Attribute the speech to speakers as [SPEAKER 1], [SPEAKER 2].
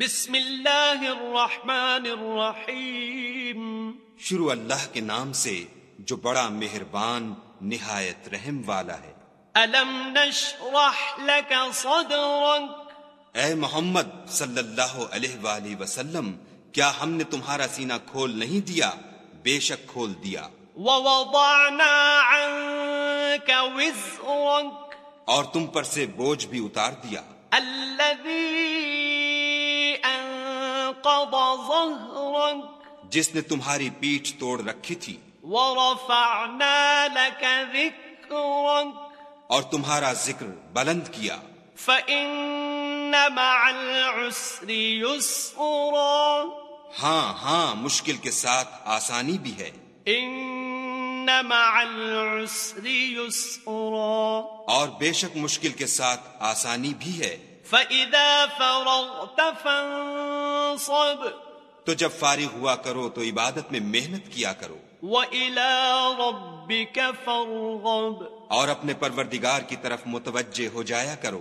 [SPEAKER 1] بسم اللہ الرحمن الرحیم۔
[SPEAKER 2] شروع اللہ کے نام سے جو بڑا مہربان نہایت رحم والا ہے۔
[SPEAKER 1] الم نشرح لك صدرك
[SPEAKER 2] اے محمد صلی اللہ علیہ وآلہ وسلم کیا ہم نے تمہارا سینہ کھول نہیں دیا؟ بے شک کھول دیا۔
[SPEAKER 1] ووضعنا عنك وزرك
[SPEAKER 2] اور تم پر سے بوجھ بھی اتار دیا۔
[SPEAKER 1] ظهرك
[SPEAKER 2] جس نے تمہاری پیٹھ توڑ رکھی تھی۔
[SPEAKER 1] ورفعنا لك ذكرك
[SPEAKER 2] اور تمہارا ذکر بلند کیا۔
[SPEAKER 1] فإن مع العسر يسرا
[SPEAKER 2] ہاں ہاں مشکل کے ساتھ آسانی بھی ہے۔
[SPEAKER 1] ان مع العسر يسرا
[SPEAKER 2] اور بے شک مشکل کے ساتھ آسانی بھی ہے۔
[SPEAKER 1] فإذا فرغت فانصب
[SPEAKER 2] تو جب فارغ ہوا کرو تو عبادت میں محنت کیا کرو۔
[SPEAKER 1] وإلى ربك فارغب.
[SPEAKER 2] اور اپنے پروردگار کی طرف متوجہ ہو جایا کرو۔